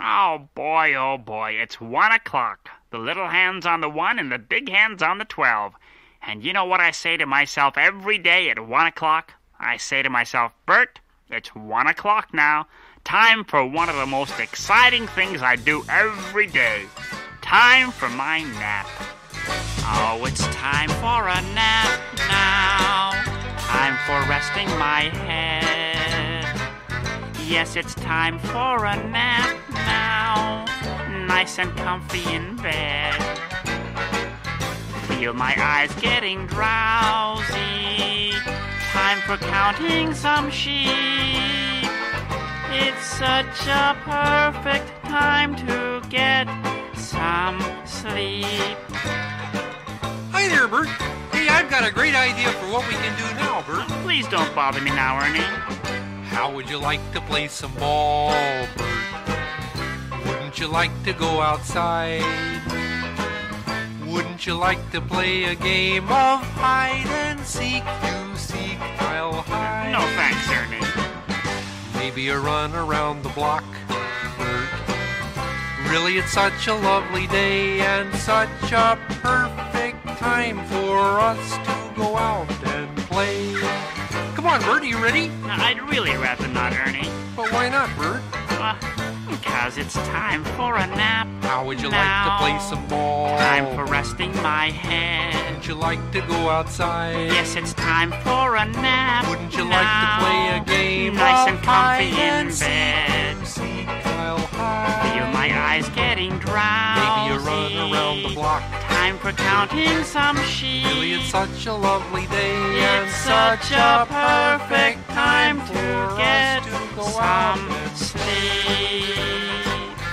Oh boy, oh boy, it's one o'clock. The little hand's on the one and the big hand's on the twelve. And you know what I say to myself every day at one o'clock? I say to myself, Bert, it's one o'clock now. Time for one of the most exciting things I do every day. Time for my nap. Oh, it's time for a nap now. Time for resting my head. Yes, it's time for a nap now. Nice and comfy in bed. Feel my eyes getting drowsy. Time for counting some sheep. It's such a perfect time to get some sleep. Hi there, Bert. Hey, I've got a great idea for what we can do now, Bert. Please don't bother me now, Ernie. How would you like to play some ball, Bert? Wouldn't you like to go outside? Wouldn't you like to play a game of hide and seek? You seek, I'll hide. No thanks, Ernie. Maybe a run around the block, Bert. Really, it's such a lovely day and such a perfect time for us to go out and on, Bert, are you ready? I'd really rather not, Ernie. But why not, Bert? Uh, because it's time for a nap. How would you Now. like to play some ball? Time for resting my head. Would you like to go outside? Yes, it's time for a nap. Wouldn't you now. like to play a game Nice and comfy in bed. Drowsy. Maybe a run around the block. Time for counting some sheep. Really, it's such a lovely day and It's such a perfect time to get to go some sleep.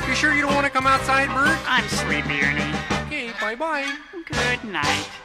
You sure you don't want to come outside, Bert? I'm sleepy, Ernie. Okay, bye bye. Good night.